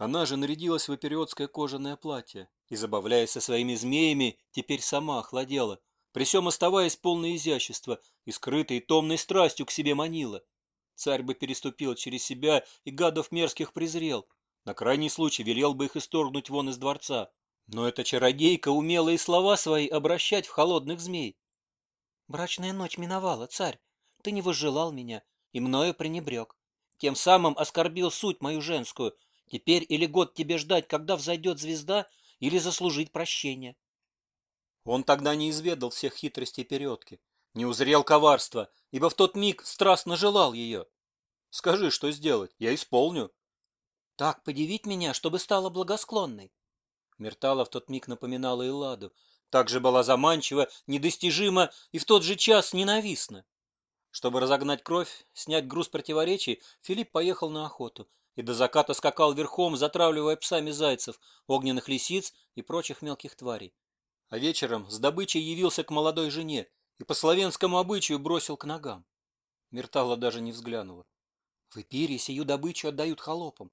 Она же нарядилась в опериотское кожаное платье и, забавляясь со своими змеями, теперь сама охладела, при всем оставаясь полной изящества и скрытой и томной страстью к себе манила. Царь бы переступил через себя и гадов мерзких презрел. На крайний случай велел бы их исторгнуть вон из дворца. Но эта чародейка умела и слова свои обращать в холодных змей. «Брачная ночь миновала, царь. Ты не возжелал меня и мною пренебрег. Тем самым оскорбил суть мою женскую — Теперь или год тебе ждать, когда взойдет звезда, или заслужить прощение. Он тогда не изведал всех хитростей передки, не узрел коварства, ибо в тот миг страстно желал ее. Скажи, что сделать, я исполню. Так подивить меня, чтобы стала благосклонной. Мертала в тот миг напоминала Элладу, также была заманчива, недостижима и в тот же час ненавистна. Чтобы разогнать кровь, снять груз противоречий, Филипп поехал на охоту, и до заката скакал верхом, затравливая псами зайцев, огненных лисиц и прочих мелких тварей. А вечером с добычей явился к молодой жене и по славянскому обычаю бросил к ногам. Мертала даже не взглянула. В Эпире сию добычу отдают холопам.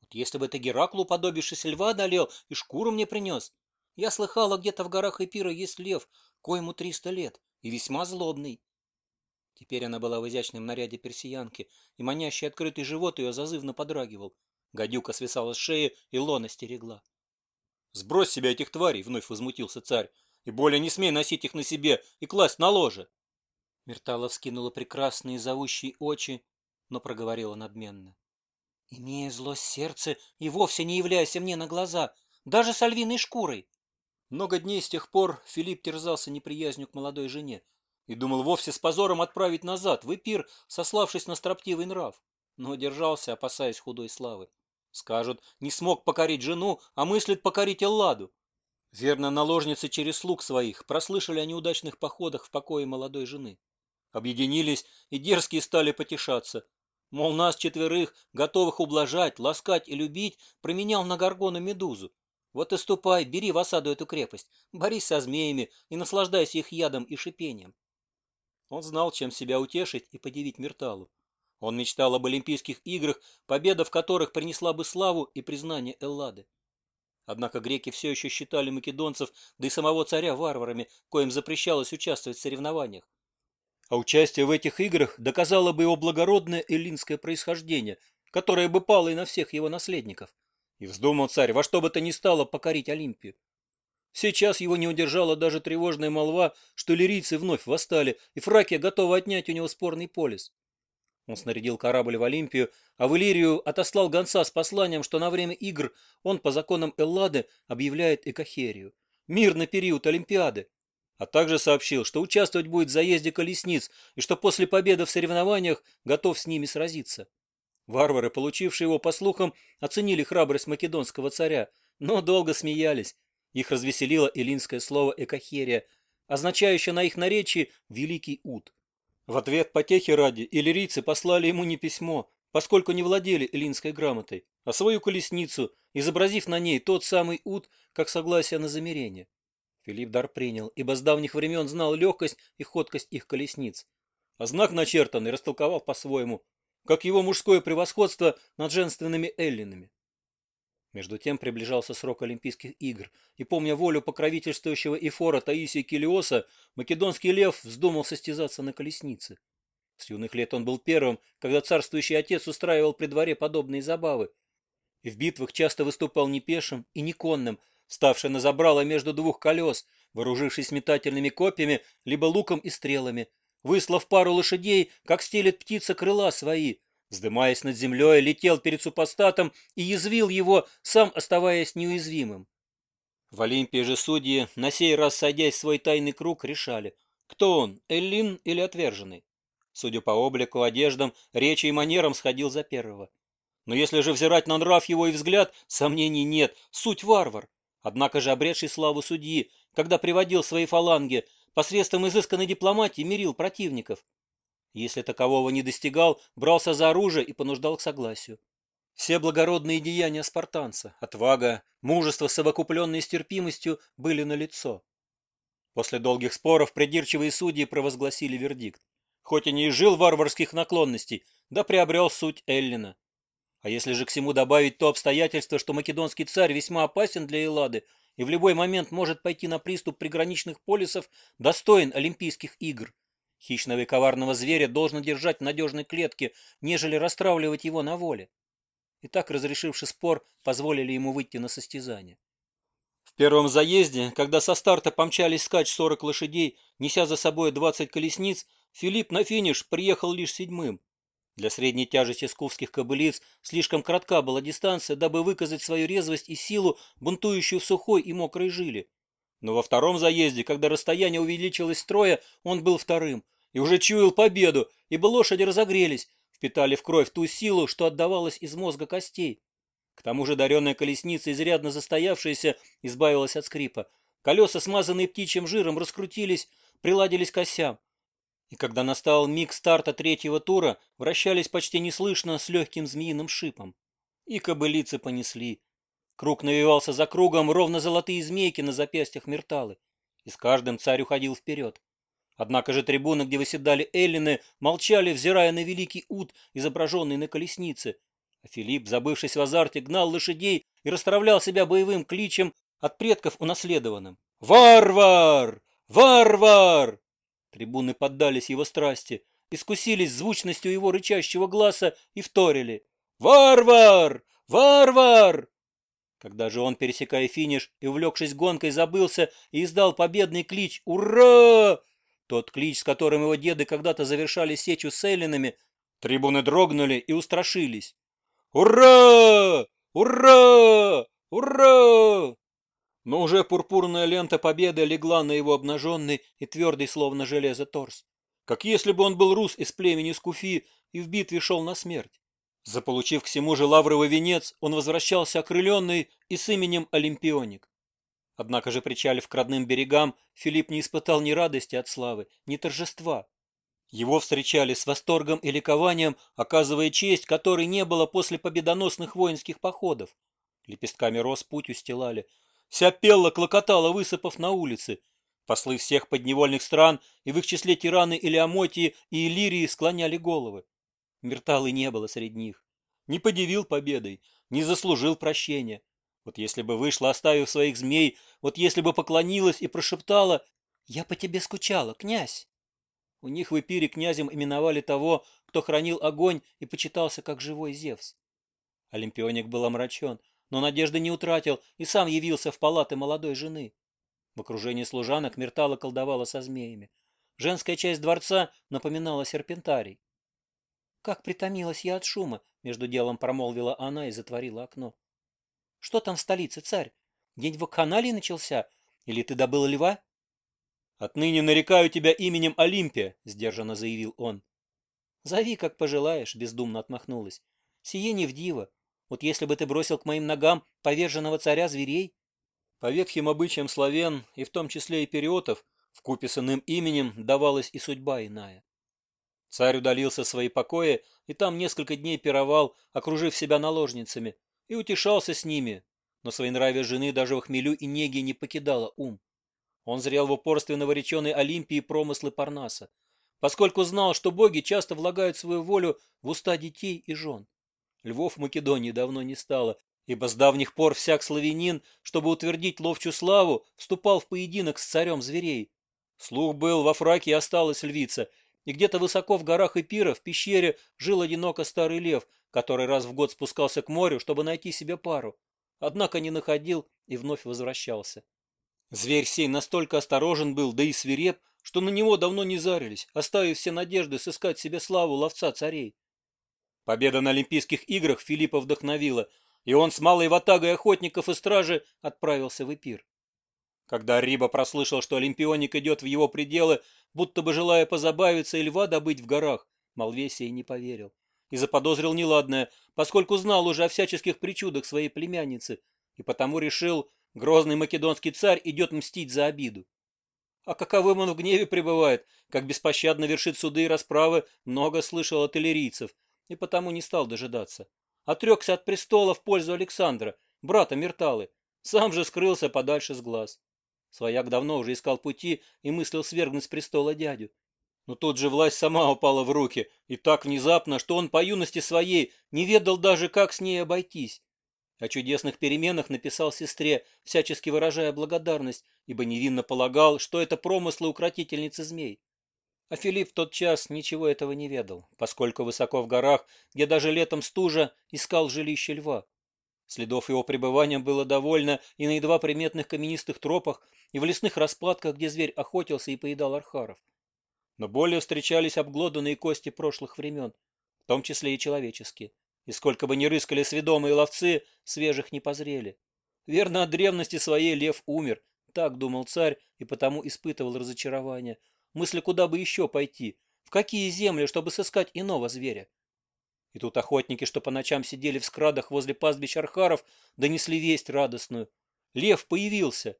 Вот если бы ты Гераклу, подобившись льва, одолел и шкуру мне принес. Я слыхала, где-то в горах Эпира есть лев, коему триста лет, и весьма злобный. Теперь она была в изящном наряде персиянки, и манящий открытый живот ее зазывно подрагивал. Гадюка свисала с шеи, и лона стерегла. «Сбрось себя этих тварей!» — вновь возмутился царь. «И более не смей носить их на себе и класть на ложе!» Мертала вскинула прекрасные зовущие очи, но проговорила надменно. «Имея зло сердце и вовсе не являясь мне на глаза, даже с львиной шкурой!» Много дней с тех пор Филипп терзался неприязнью к молодой жене, и думал вовсе с позором отправить назад, в Эпир, сославшись на строптивый нрав. Но держался, опасаясь худой славы. Скажут, не смог покорить жену, а мыслит покорить Элладу. Верно, наложницы через слуг своих прослышали о неудачных походах в покое молодой жены. Объединились и дерзкие стали потешаться. Мол, нас четверых, готовых ублажать, ласкать и любить, променял на горгону медузу. Вот и ступай, бери в осаду эту крепость, борись со змеями и наслаждайся их ядом и шипением. Он знал, чем себя утешить и подивить мерталу. Он мечтал об Олимпийских играх, победа в которых принесла бы славу и признание Эллады. Однако греки все еще считали македонцев, да и самого царя варварами, коим запрещалось участвовать в соревнованиях. А участие в этих играх доказало бы его благородное эллинское происхождение, которое бы пало и на всех его наследников. И вздумал царь во что бы то ни стало покорить Олимпию. Сейчас его не удержала даже тревожная молва, что лирийцы вновь восстали, и Фракия готова отнять у него спорный полис. Он снарядил корабль в Олимпию, а в Иллирию отослал гонца с посланием, что на время игр он по законам Эллады объявляет Экохерию. Мир на период Олимпиады. А также сообщил, что участвовать будет в заезде колесниц и что после победы в соревнованиях готов с ними сразиться. Варвары, получившие его по слухам, оценили храбрость македонского царя, но долго смеялись, их развеселило эллинское слово «экохерия», означающее на их наречии «великий ут». В ответ потехи ради иллирийцы послали ему не письмо, поскольку не владели эллинской грамотой, а свою колесницу, изобразив на ней тот самый ут, как согласие на замерение. Филипп дар принял, ибо с давних времен знал легкость и ходкость их колесниц. А знак начертанный растолковал по-своему, как его мужское превосходство над женственными эллинами. Между тем приближался срок Олимпийских игр, и, помня волю покровительствующего эфора Таисия Килиоса, македонский лев вздумал состязаться на колеснице. С юных лет он был первым, когда царствующий отец устраивал при дворе подобные забавы. И в битвах часто выступал не пешим и не конным, ставший на забрало между двух колес, вооружившись метательными копьями, либо луком и стрелами, выслав пару лошадей, как стелет птица крыла свои — Сдымаясь над землей, летел перед супостатом и извил его, сам оставаясь неуязвимым. В Олимпии же судьи, на сей раз садясь в свой тайный круг, решали, кто он, Эллин или отверженный. Судя по облику, одеждам, речи и манерам сходил за первого. Но если же взирать на нрав его и взгляд, сомнений нет, суть варвар. Однако же обретший славу судьи, когда приводил свои фаланги, посредством изысканной дипломатии мирил противников, если такового не достигал, брался за оружие и понуждал к согласию. Все благородные деяния спартанца, отвага, мужество, совокупленные с терпимостью, были налицо. После долгих споров придирчивые судьи провозгласили вердикт. Хоть и не жил варварских наклонностей, да приобрел суть Эллина. А если же к всему добавить то обстоятельство, что македонский царь весьма опасен для Эллады и в любой момент может пойти на приступ приграничных полисов, достоин Олимпийских игр – Хищного и коварного зверя должно держать в надежной клетке, нежели расстравливать его на воле. И так, разрешивши спор, позволили ему выйти на состязание. В первом заезде, когда со старта помчались скач 40 лошадей, неся за собой 20 колесниц, Филипп на финиш приехал лишь седьмым. Для средней тяжести скуфских кобылиц слишком кратка была дистанция, дабы выказать свою резвость и силу, бунтующую в сухой и мокрой жиле. Но во втором заезде, когда расстояние увеличилось трое, он был вторым и уже чуял победу, ибо лошади разогрелись, впитали в кровь ту силу, что отдавалась из мозга костей. К тому же даренная колесница, изрядно застоявшаяся, избавилась от скрипа. Колеса, смазанные птичьим жиром, раскрутились, приладились к осям. И когда настал миг старта третьего тура, вращались почти неслышно с легким змеиным шипом. И кобылицы понесли, Круг навивался за кругом, ровно золотые змейки на запястьях Мерталы. И с каждым царь уходил вперед. Однако же трибуны, где выседали эллины, молчали, взирая на великий ут, изображенный на колеснице. А Филипп, забывшись в азарте, гнал лошадей и расстравлял себя боевым кличем от предков унаследованным. «Варвар! Варвар!» Трибуны поддались его страсти, искусились звучностью его рычащего глаза и вторили. «Варвар! Варвар!» Когда же он, пересекая финиш и увлекшись гонкой, забылся и издал победный клич «Ура!», тот клич, с которым его деды когда-то завершали сечу с эллинами, трибуны дрогнули и устрашились. «Ура! Ура! Ура!» Но уже пурпурная лента победы легла на его обнаженный и твердый, словно железо, торс. Как если бы он был рус из племени Скуфи и в битве шел на смерть. Заполучив к всему же лавровый венец, он возвращался окрыленный и с именем Олимпионик. Однако же, причалив к родным берегам, Филипп не испытал ни радости от славы, ни торжества. Его встречали с восторгом и ликованием, оказывая честь, которой не было после победоносных воинских походов. Лепестками роз путь устилали. Вся пелла клокотала, высыпав на улицы. Послы всех подневольных стран и в их числе тираны Илиамотии и Иллирии склоняли головы. Мерталы не было среди них. Не подивил победой, не заслужил прощения. Вот если бы вышла, оставив своих змей, вот если бы поклонилась и прошептала «Я по тебе скучала, князь!» У них в Эпире князем именовали того, кто хранил огонь и почитался как живой Зевс. Олимпионик был омрачен, но надежды не утратил и сам явился в палаты молодой жены. В окружении служанок Мертала колдовала со змеями. Женская часть дворца напоминала серпентарий. Как притомилась я от шума, между делом промолвила она и затворила окно. Что там в столице, царь? День в вакханалии начался? Или ты добыл льва? Отныне нарекаю тебя именем Олимпия, сдержанно заявил он. Зови, как пожелаешь, бездумно отмахнулась. Сие не в диво. Вот если бы ты бросил к моим ногам поверженного царя зверей... По ветхим обычаям славян, и в том числе и периотов, в купе с иным именем давалась и судьба иная. Царь удалился в свои покои и там несколько дней пировал, окружив себя наложницами, и утешался с ними, но своенравие жены даже в хмелю и неге не покидало ум. Он зрел в упорстве новореченной Олимпии промыслы Парнаса, поскольку знал, что боги часто влагают свою волю в уста детей и жен. Львов в Македонии давно не стало, ибо с давних пор всяк славянин, чтобы утвердить ловчую славу, вступал в поединок с царем зверей. Слух был, во фраке осталась львица, и где-то высоко в горах Эпира в пещере жил одиноко старый лев, который раз в год спускался к морю, чтобы найти себе пару. Однако не находил и вновь возвращался. Зверь сей настолько осторожен был, да и свиреп, что на него давно не зарились, оставив все надежды сыскать себе славу ловца царей. Победа на Олимпийских играх Филиппа вдохновила, и он с малой ватагой охотников и стражи отправился в Эпир. Когда Риба прослышал, что Олимпионик идет в его пределы, будто бы желая позабавиться и льва добыть в горах, Малвесий не поверил и заподозрил неладное, поскольку знал уже о всяческих причудах своей племянницы, и потому решил, грозный македонский царь идет мстить за обиду. А каковым он в гневе пребывает, как беспощадно вершит суды и расправы, много слышал от иллирийцев, и потому не стал дожидаться. Отрекся от престола в пользу Александра, брата Мирталы, сам же скрылся подальше с глаз. Свояк давно уже искал пути и мыслил свергнуть с престола дядю. Но тут же власть сама упала в руки, и так внезапно, что он по юности своей не ведал даже, как с ней обойтись. О чудесных переменах написал сестре, всячески выражая благодарность, ибо невинно полагал, что это промыслы укротительницы змей. А Филипп в тот час ничего этого не ведал, поскольку высоко в горах, где даже летом стужа, искал жилище льва. Следов его пребывания было довольно и на едва приметных каменистых тропах, и в лесных распадках, где зверь охотился и поедал архаров. Но более встречались обглоданные кости прошлых времен, в том числе и человеческие. И сколько бы ни рыскали сведомые ловцы, свежих не позрели. Верно, от древности своей лев умер, так думал царь и потому испытывал разочарование. Мысли, куда бы еще пойти, в какие земли, чтобы сыскать иного зверя. И тут охотники, что по ночам сидели в скрадах возле пастбищ архаров, донесли весть радостную. Лев появился.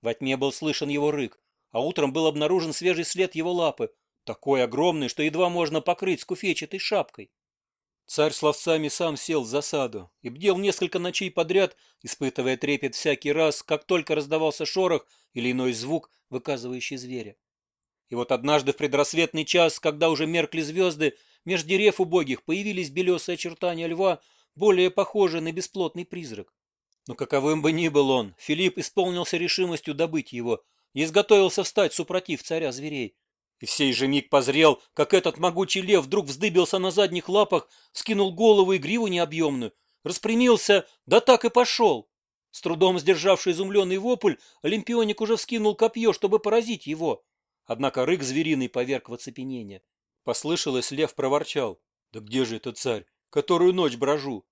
Во тьме был слышен его рык, а утром был обнаружен свежий след его лапы, такой огромный, что едва можно покрыть скуфечатой шапкой. Царь словцами сам сел в засаду и бдел несколько ночей подряд, испытывая трепет всякий раз, как только раздавался шорох или иной звук, выказывающий зверя. И вот однажды в предрассветный час, когда уже меркли звезды, меж дерев убогих появились белесые очертания льва, более похожие на бесплотный призрак. Но каковым бы ни был он, Филипп исполнился решимостью добыть его и изготовился встать супротив царя зверей. И всей сей же миг позрел, как этот могучий лев вдруг вздыбился на задних лапах, скинул голову и гриву необъемную, распрямился, да так и пошел. С трудом сдержавший изумленный вопль, Олимпионик уже вскинул копье, чтобы поразить его. Однако рык звериный поверг в оцепенение. Послышалось, лев проворчал. «Да где же этот царь? Которую ночь брожу!»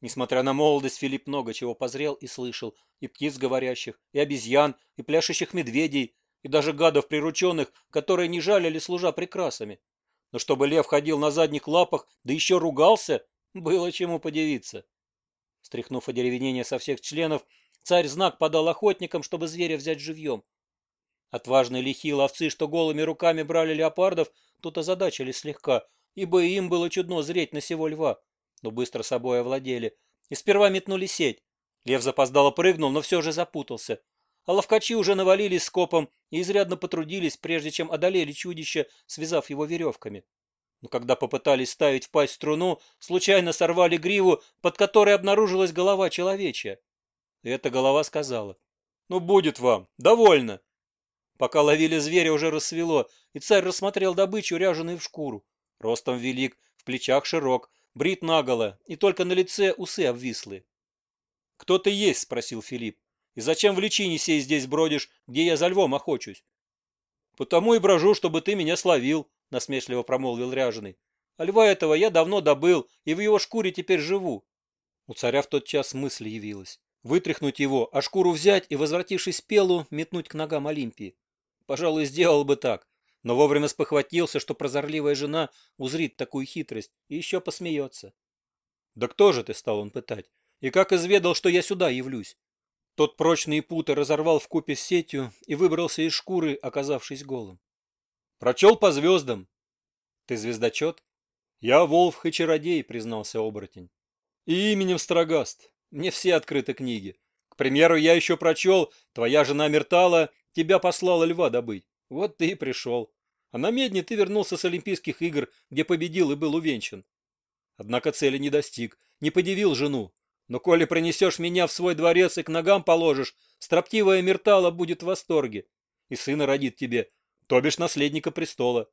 Несмотря на молодость, Филипп много чего позрел и слышал. И птиц говорящих, и обезьян, и пляшущих медведей, и даже гадов прирученных, которые не жалили, служа прекрасами. Но чтобы лев ходил на задних лапах, да еще ругался, было чему подивиться. Стряхнув одеревенение со всех членов, царь знак подал охотникам, чтобы зверя взять живьем. Отважные лихие ловцы, что голыми руками брали леопардов, тут озадачились слегка, ибо им было чудно зреть на сего льва. Но быстро собой овладели. И сперва метнули сеть. Лев запоздало прыгнул, но все же запутался. А ловкачи уже навалились скопом и изрядно потрудились, прежде чем одолели чудище, связав его веревками. Но когда попытались ставить в пасть струну, случайно сорвали гриву, под которой обнаружилась голова человечья. И эта голова сказала. «Ну, будет вам! Довольно! Пока ловили зверя, уже рассвело, и царь рассмотрел добычу, ряженую в шкуру. Ростом велик, в плечах широк, брит наголо, и только на лице усы обвислы. «Кто ты есть?» – спросил Филипп. «И зачем в личине сей здесь бродишь, где я за львом охочусь?» «Потому и брожу, чтобы ты меня словил», – насмешливо промолвил ряженый. «А льва этого я давно добыл, и в его шкуре теперь живу». У царя в тот час мысль явилась. Вытряхнуть его, а шкуру взять и, возвратившись пелу, метнуть к ногам Олимпии. Пожалуй, сделал бы так, но вовремя спохватился, что прозорливая жена узрит такую хитрость и еще посмеется. «Да кто же ты?» — стал он пытать. «И как изведал, что я сюда явлюсь?» Тот прочные путы разорвал в купе с сетью и выбрался из шкуры, оказавшись голым. «Прочел по звездам». «Ты звездочет?» «Я Волф и — признался оборотень. «И именем Строгаст. Мне все открыты книги. К примеру, я еще прочел «Твоя жена Мертала» Тебя послала льва добыть. Вот ты и пришел. А на медне ты вернулся с Олимпийских игр, где победил и был увенчан. Однако цели не достиг, не подивил жену. Но коли принесешь меня в свой дворец и к ногам положишь, строптивая Мертала будет в восторге. И сына родит тебе, то бишь наследника престола.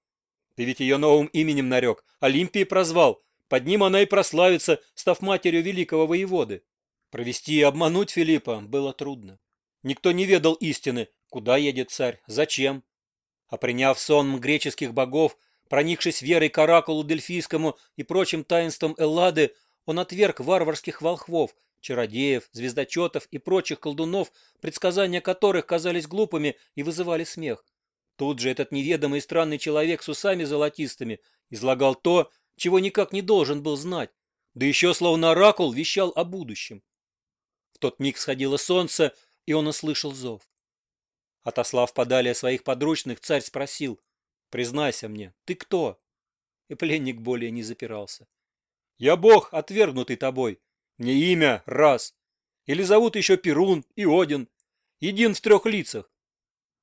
Ты ведь ее новым именем нарек, Олимпии прозвал. Под ним она и прославится, став матерью великого воеводы. Провести и обмануть Филиппа было трудно. Никто не ведал истины, Куда едет царь? Зачем? А приняв сон греческих богов, проникшись верой к оракулу Дельфийскому и прочим таинствам Эллады, он отверг варварских волхвов, чародеев, звездочетов и прочих колдунов, предсказания которых казались глупыми и вызывали смех. Тут же этот неведомый и странный человек с усами золотистыми излагал то, чего никак не должен был знать, да еще словно оракул вещал о будущем. В тот миг сходило солнце, и он услышал зов. Отослав подали своих подручных, царь спросил, «Признайся мне, ты кто?» И пленник более не запирался. «Я бог, отвергнутый тобой. Мне имя — раз. Или зовут еще Перун и Один. Един в трех лицах.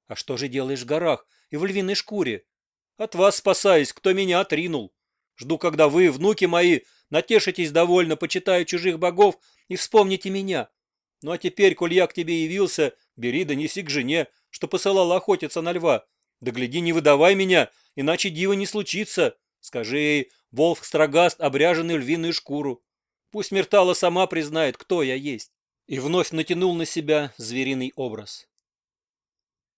А что же делаешь в горах и в львиной шкуре? От вас спасаюсь, кто меня отринул. Жду, когда вы, внуки мои, натешитесь довольно, почитая чужих богов и вспомните меня. Ну а теперь, коль я к тебе явился, бери, донеси к жене, что посылала охотиться на льва. Да гляди, не выдавай меня, иначе дива не случится. Скажи ей, волк-строгаст, обряженный львиную шкуру. Пусть Мертала сама признает, кто я есть. И вновь натянул на себя звериный образ.